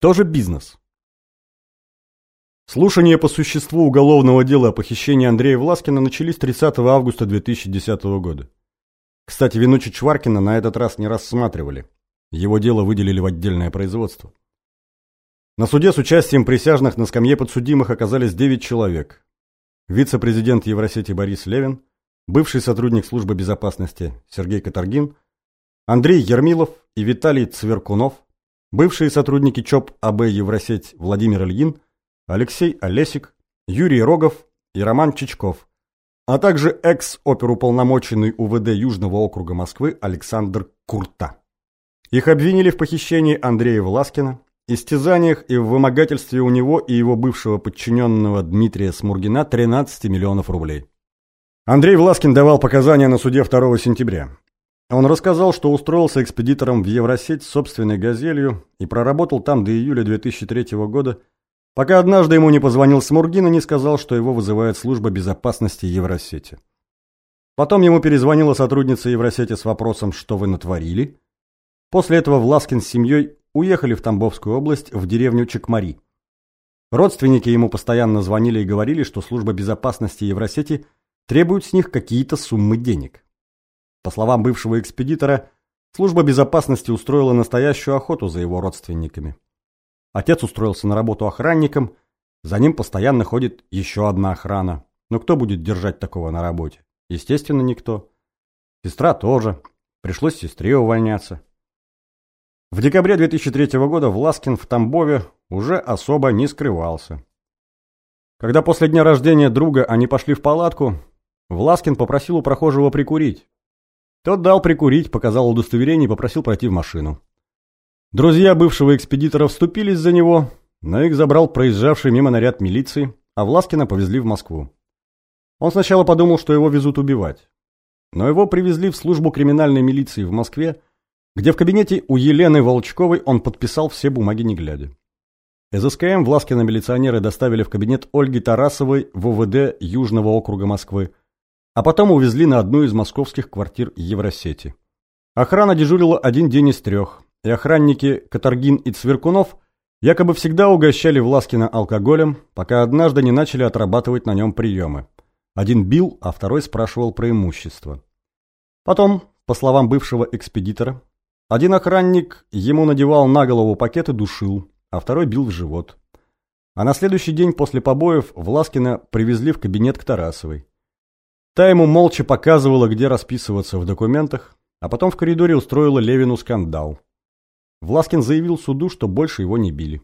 Тоже бизнес. Слушания по существу уголовного дела о похищении Андрея Власкина начались 30 августа 2010 года. Кстати, вину Чичваркина на этот раз не рассматривали. Его дело выделили в отдельное производство. На суде с участием присяжных на скамье подсудимых оказались 9 человек. Вице-президент Евросети Борис Левин, бывший сотрудник службы безопасности Сергей Катаргин, Андрей Ермилов и Виталий Цверкунов, бывшие сотрудники ЧОП АБ Евросеть Владимир Ильин, Алексей Олесик, Юрий Рогов и Роман Чичков, а также экс-оперуполномоченный УВД Южного округа Москвы Александр Курта. Их обвинили в похищении Андрея Власкина, истязаниях и в вымогательстве у него и его бывшего подчиненного Дмитрия Смургина 13 миллионов рублей. Андрей Власкин давал показания на суде 2 сентября. Он рассказал, что устроился экспедитором в Евросеть с собственной «Газелью» и проработал там до июля 2003 года, пока однажды ему не позвонил Смургин и не сказал, что его вызывает служба безопасности Евросети. Потом ему перезвонила сотрудница Евросети с вопросом «Что вы натворили?». После этого Власкин с семьей уехали в Тамбовскую область в деревню Чекмари. Родственники ему постоянно звонили и говорили, что служба безопасности Евросети требует с них какие-то суммы денег. По словам бывшего экспедитора, служба безопасности устроила настоящую охоту за его родственниками. Отец устроился на работу охранником, за ним постоянно ходит еще одна охрана. Но кто будет держать такого на работе? Естественно, никто. Сестра тоже. Пришлось сестре увольняться. В декабре 2003 года Власкин в Тамбове уже особо не скрывался. Когда после дня рождения друга они пошли в палатку, Власкин попросил у прохожего прикурить. Тот дал прикурить, показал удостоверение и попросил пройти в машину. Друзья бывшего экспедитора вступились за него, но их забрал проезжавший мимо наряд милиции, а Власкина повезли в Москву. Он сначала подумал, что его везут убивать. Но его привезли в службу криминальной милиции в Москве, где в кабинете у Елены Волчковой он подписал все бумаги не глядя. Из Власкина милиционеры доставили в кабинет Ольги Тарасовой в УВД Южного округа Москвы, а потом увезли на одну из московских квартир Евросети. Охрана дежурила один день из трех, и охранники Катаргин и Цверкунов якобы всегда угощали Власкина алкоголем, пока однажды не начали отрабатывать на нем приемы. Один бил, а второй спрашивал про имущество. Потом, по словам бывшего экспедитора, один охранник ему надевал на голову пакет и душил, а второй бил в живот. А на следующий день после побоев Власкина привезли в кабинет к Тарасовой. Та ему молча показывала, где расписываться в документах, а потом в коридоре устроила Левину скандал. Власкин заявил суду, что больше его не били.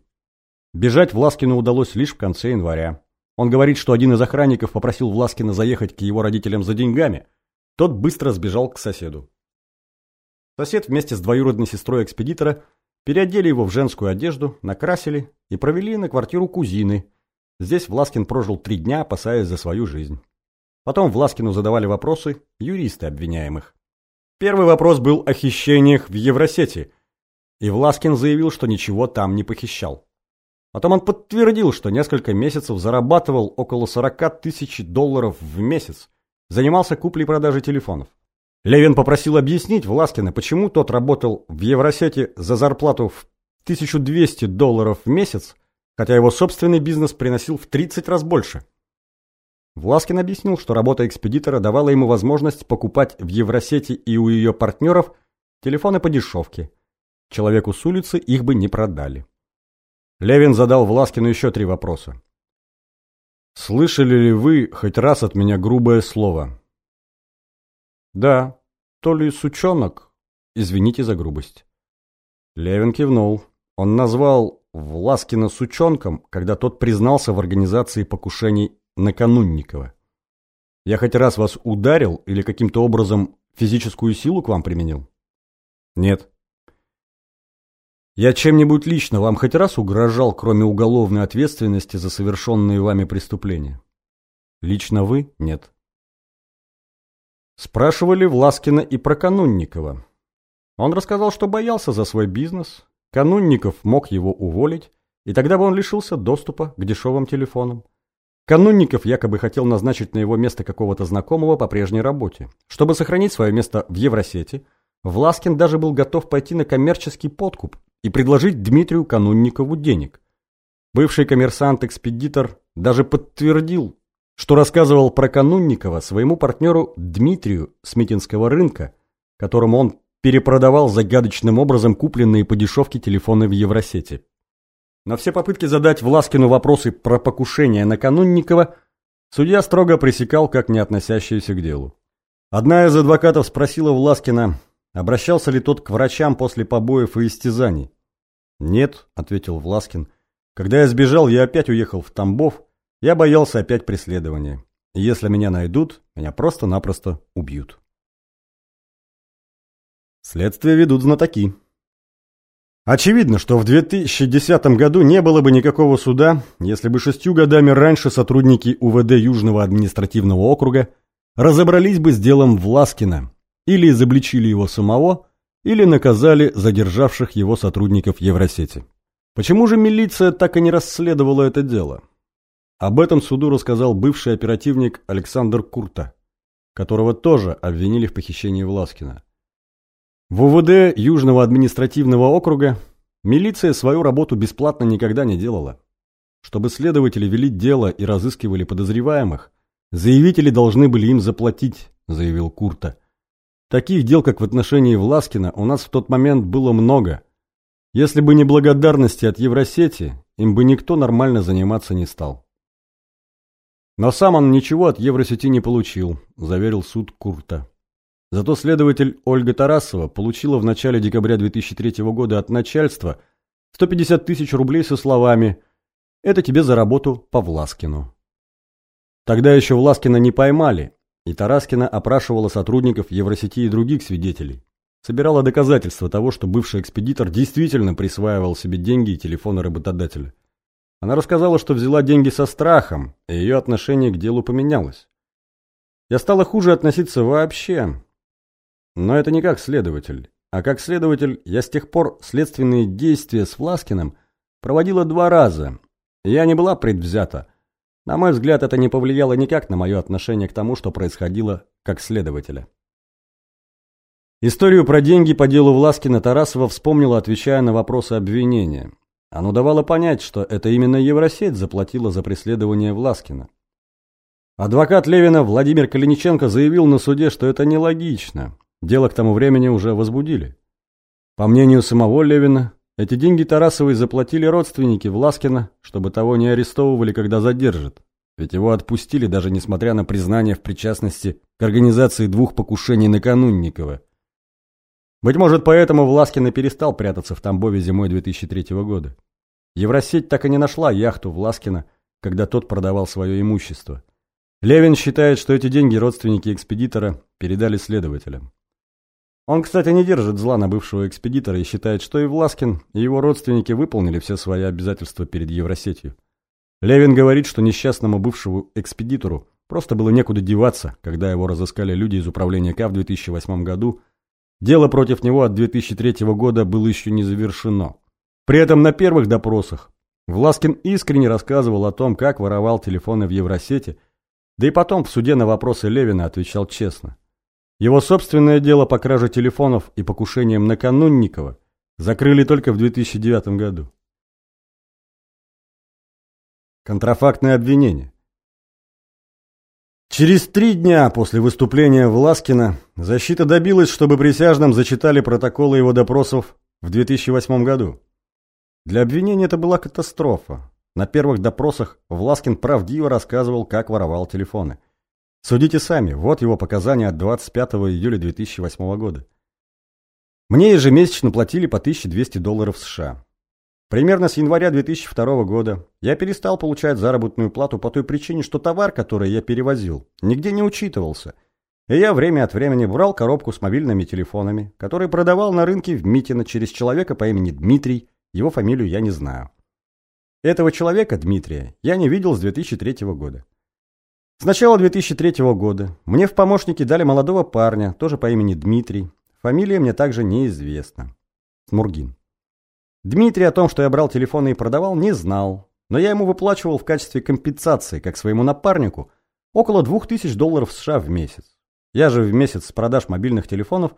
Бежать Власкину удалось лишь в конце января. Он говорит, что один из охранников попросил Власкина заехать к его родителям за деньгами. Тот быстро сбежал к соседу. Сосед вместе с двоюродной сестрой экспедитора переодели его в женскую одежду, накрасили и провели на квартиру кузины. Здесь Власкин прожил три дня, опасаясь за свою жизнь. Потом Власкину задавали вопросы юристы обвиняемых. Первый вопрос был о хищениях в Евросети, и Власкин заявил, что ничего там не похищал. Потом он подтвердил, что несколько месяцев зарабатывал около 40 тысяч долларов в месяц, занимался куплей-продажей телефонов. Левин попросил объяснить Власкина, почему тот работал в Евросети за зарплату в 1200 долларов в месяц, хотя его собственный бизнес приносил в 30 раз больше. Власкин объяснил, что работа экспедитора давала ему возможность покупать в Евросети и у ее партнеров телефоны по дешевке. Человеку с улицы их бы не продали. Левин задал Власкину еще три вопроса. «Слышали ли вы хоть раз от меня грубое слово?» «Да, то ли сучонок. Извините за грубость». Левин кивнул. Он назвал Власкина сучонком, когда тот признался в организации покушений на Канунникова. Я хоть раз вас ударил или каким-то образом физическую силу к вам применил? Нет. Я чем-нибудь лично вам хоть раз угрожал, кроме уголовной ответственности за совершенные вами преступления? Лично вы? Нет. Спрашивали Власкина и про Канунникова. Он рассказал, что боялся за свой бизнес. Канунников мог его уволить, и тогда бы он лишился доступа к дешевым телефонам. Канунников якобы хотел назначить на его место какого-то знакомого по прежней работе. Чтобы сохранить свое место в Евросети, Власкин даже был готов пойти на коммерческий подкуп и предложить Дмитрию Канунникову денег. Бывший коммерсант-экспедитор даже подтвердил, что рассказывал про Канунникова своему партнеру Дмитрию с Митинского рынка, которому он перепродавал загадочным образом купленные по дешевке телефоны в Евросети. На все попытки задать Власкину вопросы про покушение на Канунникова судья строго пресекал как не относящиеся к делу. Одна из адвокатов спросила Власкина, обращался ли тот к врачам после побоев и истязаний. «Нет», — ответил Власкин, — «когда я сбежал, я опять уехал в Тамбов, я боялся опять преследования. если меня найдут, меня просто-напросто убьют». Следствие ведут знатоки. Очевидно, что в 2010 году не было бы никакого суда, если бы шестью годами раньше сотрудники УВД Южного административного округа разобрались бы с делом Власкина, или изобличили его самого, или наказали задержавших его сотрудников Евросети. Почему же милиция так и не расследовала это дело? Об этом суду рассказал бывший оперативник Александр Курта, которого тоже обвинили в похищении Власкина. В УВД Южного административного округа милиция свою работу бесплатно никогда не делала. Чтобы следователи вели дело и разыскивали подозреваемых, заявители должны были им заплатить, заявил Курта. Таких дел, как в отношении Власкина, у нас в тот момент было много. Если бы не благодарности от Евросети, им бы никто нормально заниматься не стал. Но сам он ничего от Евросети не получил, заверил суд Курта. Зато следователь Ольга Тарасова получила в начале декабря 2003 года от начальства 150 тысяч рублей со словами «Это тебе за работу по Власкину». Тогда еще Власкина не поймали, и Тараскина опрашивала сотрудников Евросети и других свидетелей. Собирала доказательства того, что бывший экспедитор действительно присваивал себе деньги и телефоны работодателя. Она рассказала, что взяла деньги со страхом, и ее отношение к делу поменялось. Я стала хуже относиться вообще, но это не как следователь. А как следователь я с тех пор следственные действия с Власкиным проводила два раза. Я не была предвзята. На мой взгляд, это не повлияло никак на мое отношение к тому, что происходило как следователя. Историю про деньги по делу Власкина Тарасова вспомнила, отвечая на вопросы обвинения. Оно давало понять, что это именно Евросеть заплатила за преследование Власкина. Адвокат Левина Владимир Калиниченко заявил на суде, что это нелогично. Дело к тому времени уже возбудили. По мнению самого Левина, эти деньги Тарасовой заплатили родственники Власкина, чтобы того не арестовывали, когда задержат. Ведь его отпустили, даже несмотря на признание в причастности к организации двух покушений на Канунникова. Быть может, поэтому Власкин и перестал прятаться в Тамбове зимой 2003 года. Евросеть так и не нашла яхту Власкина, когда тот продавал свое имущество. Левин считает, что эти деньги родственники экспедитора передали следователям. Он, кстати, не держит зла на бывшего экспедитора и считает, что и Власкин, и его родственники выполнили все свои обязательства перед Евросетью. Левин говорит, что несчастному бывшему экспедитору просто было некуда деваться, когда его разыскали люди из управления К в 2008 году. Дело против него от 2003 года было еще не завершено. При этом на первых допросах Власкин искренне рассказывал о том, как воровал телефоны в Евросети, да и потом в суде на вопросы Левина отвечал честно. Его собственное дело по краже телефонов и покушениям на Канунникова закрыли только в 2009 году. Контрафактное обвинение. Через три дня после выступления Власкина защита добилась, чтобы присяжным зачитали протоколы его допросов в 2008 году. Для обвинения это была катастрофа. На первых допросах Власкин правдиво рассказывал, как воровал телефоны. Судите сами, вот его показания от 25 июля 2008 года. Мне ежемесячно платили по 1200 долларов США. Примерно с января 2002 года я перестал получать заработную плату по той причине, что товар, который я перевозил, нигде не учитывался. И я время от времени брал коробку с мобильными телефонами, который продавал на рынке в Митино через человека по имени Дмитрий, его фамилию я не знаю. Этого человека, Дмитрия, я не видел с 2003 года. С начала 2003 года мне в помощники дали молодого парня, тоже по имени Дмитрий. Фамилия мне также неизвестна. Смургин. Дмитрий о том, что я брал телефоны и продавал, не знал. Но я ему выплачивал в качестве компенсации, как своему напарнику, около 2000 долларов США в месяц. Я же в месяц с продаж мобильных телефонов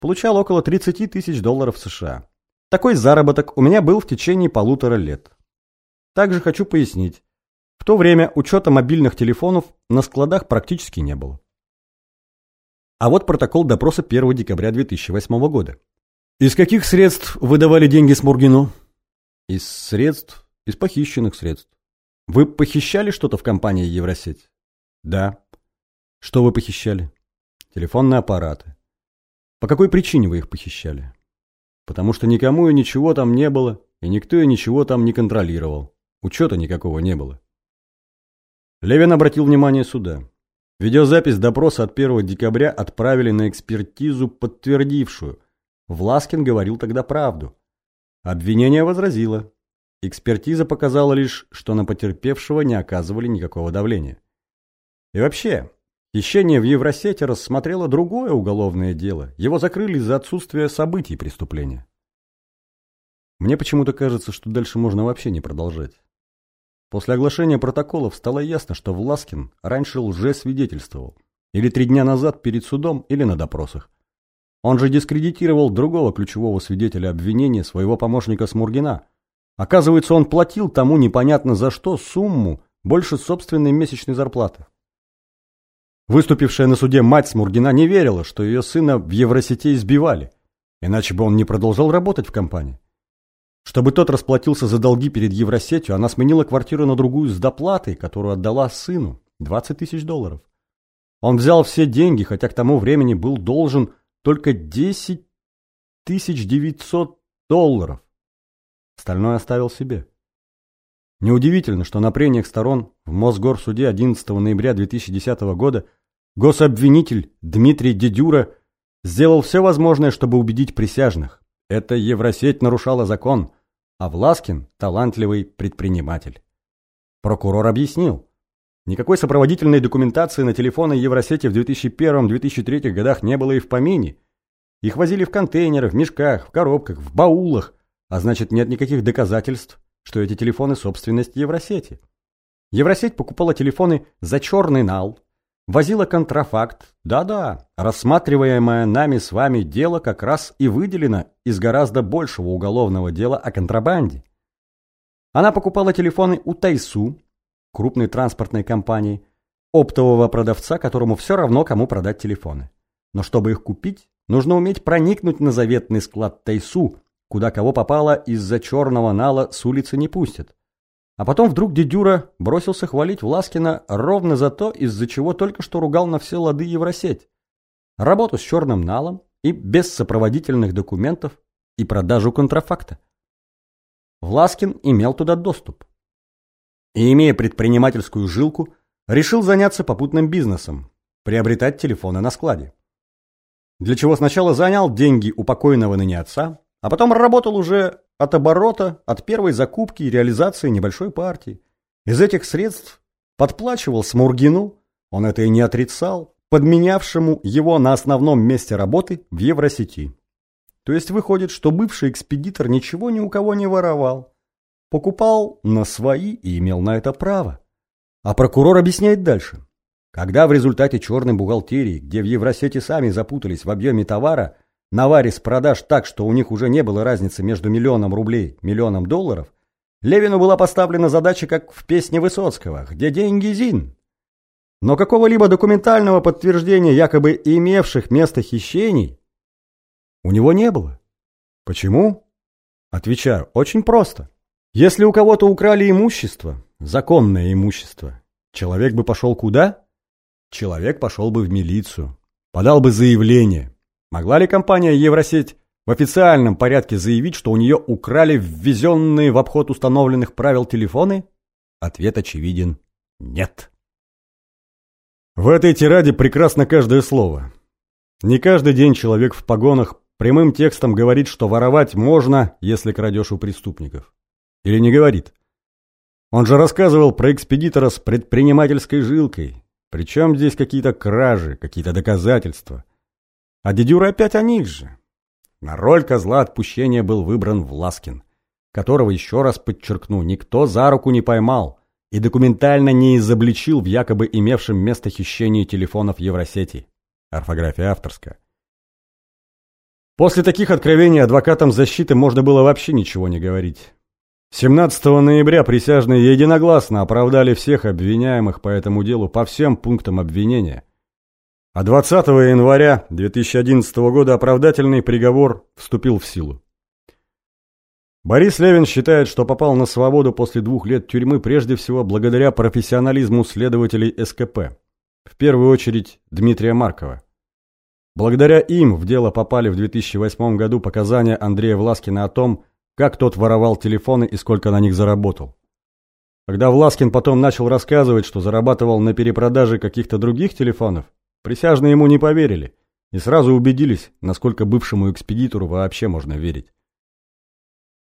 получал около 30 тысяч долларов США. Такой заработок у меня был в течение полутора лет. Также хочу пояснить. В то время учета мобильных телефонов на складах практически не было. А вот протокол допроса 1 декабря 2008 года. Из каких средств выдавали деньги Смургину? Из средств, из похищенных средств. Вы похищали что-то в компании Евросеть? Да. Что вы похищали? Телефонные аппараты. По какой причине вы их похищали? Потому что никому и ничего там не было, и никто и ничего там не контролировал. Учета никакого не было. Левин обратил внимание суда. Видеозапись допроса от 1 декабря отправили на экспертизу, подтвердившую. Власкин говорил тогда правду. Обвинение возразило. Экспертиза показала лишь, что на потерпевшего не оказывали никакого давления. И вообще, хищение в Евросете рассмотрело другое уголовное дело. Его закрыли из-за отсутствия событий преступления. Мне почему-то кажется, что дальше можно вообще не продолжать. После оглашения протоколов стало ясно, что Власкин раньше лжесвидетельствовал. Или три дня назад перед судом, или на допросах. Он же дискредитировал другого ключевого свидетеля обвинения, своего помощника Смургина. Оказывается, он платил тому непонятно за что сумму больше собственной месячной зарплаты. Выступившая на суде мать Смургина не верила, что ее сына в Евросети избивали, иначе бы он не продолжал работать в компании. Чтобы тот расплатился за долги перед Евросетью, она сменила квартиру на другую с доплатой, которую отдала сыну – 20 тысяч долларов. Он взял все деньги, хотя к тому времени был должен только 10 тысяч 900 долларов. Остальное оставил себе. Неудивительно, что на прениях сторон в Мосгорсуде 11 ноября 2010 года гособвинитель Дмитрий Дедюра сделал все возможное, чтобы убедить присяжных. Это Евросеть нарушала закон, а Власкин – талантливый предприниматель. Прокурор объяснил. Никакой сопроводительной документации на телефоны Евросети в 2001-2003 годах не было и в помине. Их возили в контейнерах, в мешках, в коробках, в баулах, а значит нет никаких доказательств, что эти телефоны – собственность Евросети. Евросеть покупала телефоны за черный нал, возила контрафакт. Да-да, рассматриваемое нами с вами дело как раз и выделено из гораздо большего уголовного дела о контрабанде. Она покупала телефоны у Тайсу, крупной транспортной компании, оптового продавца, которому все равно, кому продать телефоны. Но чтобы их купить, нужно уметь проникнуть на заветный склад Тайсу, куда кого попало из-за черного нала с улицы не пустят. А потом вдруг дедюра бросился хвалить Власкина ровно за то, из-за чего только что ругал на все лады Евросеть. Работу с черным налом и без сопроводительных документов и продажу контрафакта. Власкин имел туда доступ. И, имея предпринимательскую жилку, решил заняться попутным бизнесом, приобретать телефоны на складе. Для чего сначала занял деньги у покойного ныне отца, а потом работал уже от оборота, от первой закупки и реализации небольшой партии. Из этих средств подплачивал Смургину, он это и не отрицал, подменявшему его на основном месте работы в Евросети. То есть выходит, что бывший экспедитор ничего ни у кого не воровал. Покупал на свои и имел на это право. А прокурор объясняет дальше. Когда в результате черной бухгалтерии, где в Евросети сами запутались в объеме товара, Наварис продаж так, что у них уже не было разницы между миллионом рублей и миллионом долларов, Левину была поставлена задача, как в песне Высоцкого «Где деньги, Зин?». Но какого-либо документального подтверждения якобы имевших место хищений у него не было. Почему? Отвечаю, очень просто. Если у кого-то украли имущество, законное имущество, человек бы пошел куда? Человек пошел бы в милицию, подал бы заявление, Могла ли компания Евросеть в официальном порядке заявить, что у нее украли ввезенные в обход установленных правил телефоны? Ответ очевиден – нет. В этой тираде прекрасно каждое слово. Не каждый день человек в погонах прямым текстом говорит, что воровать можно, если крадешь у преступников. Или не говорит. Он же рассказывал про экспедитора с предпринимательской жилкой. Причем здесь какие-то кражи, какие-то доказательства – а дедюры опять о них же. На роль козла отпущения был выбран Власкин, которого, еще раз подчеркну, никто за руку не поймал и документально не изобличил в якобы имевшем место хищении телефонов Евросети. Орфография авторская. После таких откровений адвокатам защиты можно было вообще ничего не говорить. 17 ноября присяжные единогласно оправдали всех обвиняемых по этому делу по всем пунктам обвинения. А 20 января 2011 года оправдательный приговор вступил в силу. Борис Левин считает, что попал на свободу после двух лет тюрьмы прежде всего благодаря профессионализму следователей СКП. В первую очередь Дмитрия Маркова. Благодаря им в дело попали в 2008 году показания Андрея Власкина о том, как тот воровал телефоны и сколько на них заработал. Когда Власкин потом начал рассказывать, что зарабатывал на перепродаже каких-то других телефонов, присяжные ему не поверили и сразу убедились, насколько бывшему экспедитору вообще можно верить.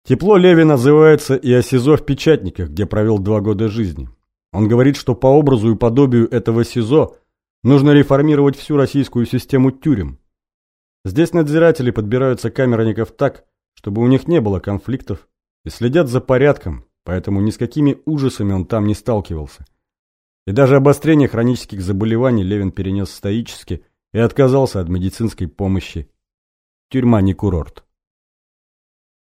Тепло Леви называется и о СИЗО в Печатниках, где провел два года жизни. Он говорит, что по образу и подобию этого СИЗО нужно реформировать всю российскую систему тюрем. Здесь надзиратели подбираются камерников так, чтобы у них не было конфликтов, и следят за порядком, поэтому ни с какими ужасами он там не сталкивался. И даже обострение хронических заболеваний Левин перенес стоически и отказался от медицинской помощи. Тюрьма не курорт.